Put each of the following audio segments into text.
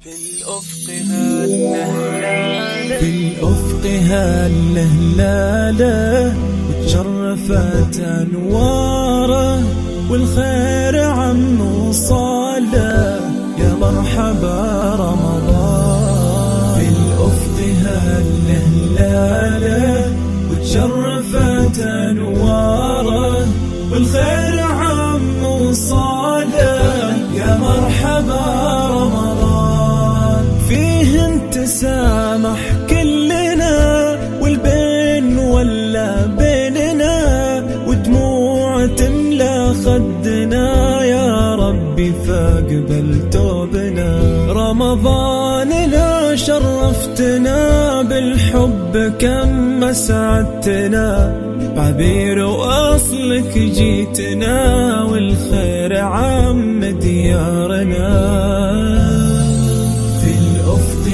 في الأفق هالهلالة في الأفق هالهلالة وتشرفت أنواره والخير عم وصاله يا مرحبا رمضان. في الأفق هالهلالة وتشرفت أنواره والخير عم كلنا والبين ولا بيننا ودموع تملى خدنا يا ربي فاقبل توبنا. رمضاننا شرفتنا بالحب كم مسعدتنا بعبير وأصلك جيتنا والخير عم ديارنا. في الأفق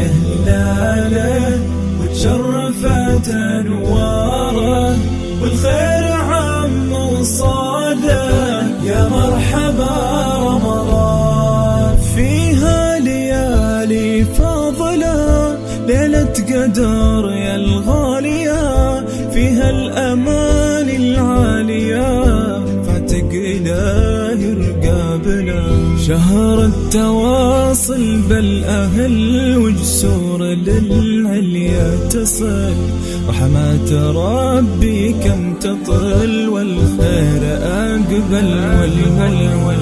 هالهلالة وتشرفت أنواره والخير عم وصاله يا مرحبا رمضان. فيها ليالي فاضلة ليلة قدر يا الغالية. فيها الأمان العالية. فاتق رقابنا شهر التواصل بالأهل وجسور للعليا تصل. رحمات ربي كم تطل والخير أقبل والمل والمل